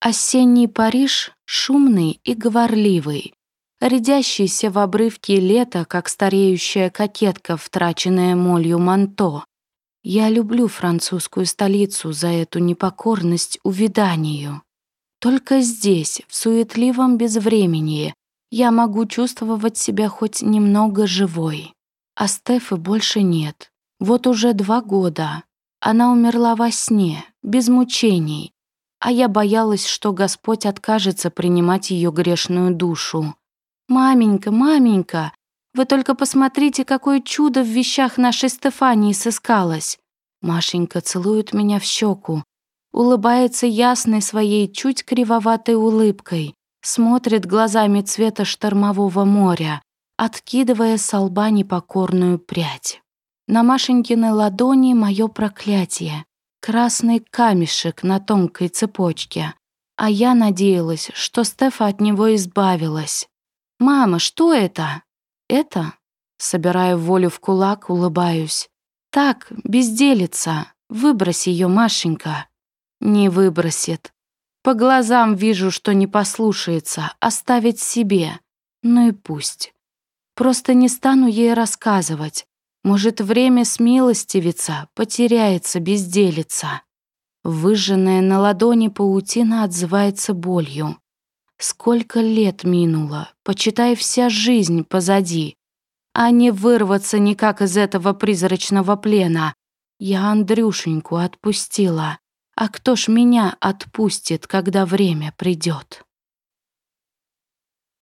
Осенний Париж шумный и говорливый, рядящийся в обрывке лета, как стареющая кокетка, втраченная молью манто. Я люблю французскую столицу за эту непокорность увиданию. Только здесь, в суетливом безвременье, я могу чувствовать себя хоть немного живой. А Стефы больше нет. Вот уже два года. Она умерла во сне, без мучений, а я боялась, что Господь откажется принимать ее грешную душу. «Маменька, маменька, вы только посмотрите, какое чудо в вещах нашей Стефании сыскалось!» Машенька целует меня в щеку, улыбается ясной своей чуть кривоватой улыбкой, смотрит глазами цвета штормового моря, откидывая с лба непокорную прядь. На Машенькиной ладони мое проклятие красный камешек на тонкой цепочке, а я надеялась, что Стефа от него избавилась. «Мама, что это?» «Это?» Собираю волю в кулак, улыбаюсь. «Так, безделица. Выбрось ее, Машенька». «Не выбросит. По глазам вижу, что не послушается, оставить себе. Ну и пусть. Просто не стану ей рассказывать. Может, время смилостивиться, потеряется безделица. Выжженная на ладони паутина отзывается болью. Сколько лет минуло, почитай, вся жизнь позади. А не вырваться никак из этого призрачного плена. Я Андрюшеньку отпустила. А кто ж меня отпустит, когда время придет?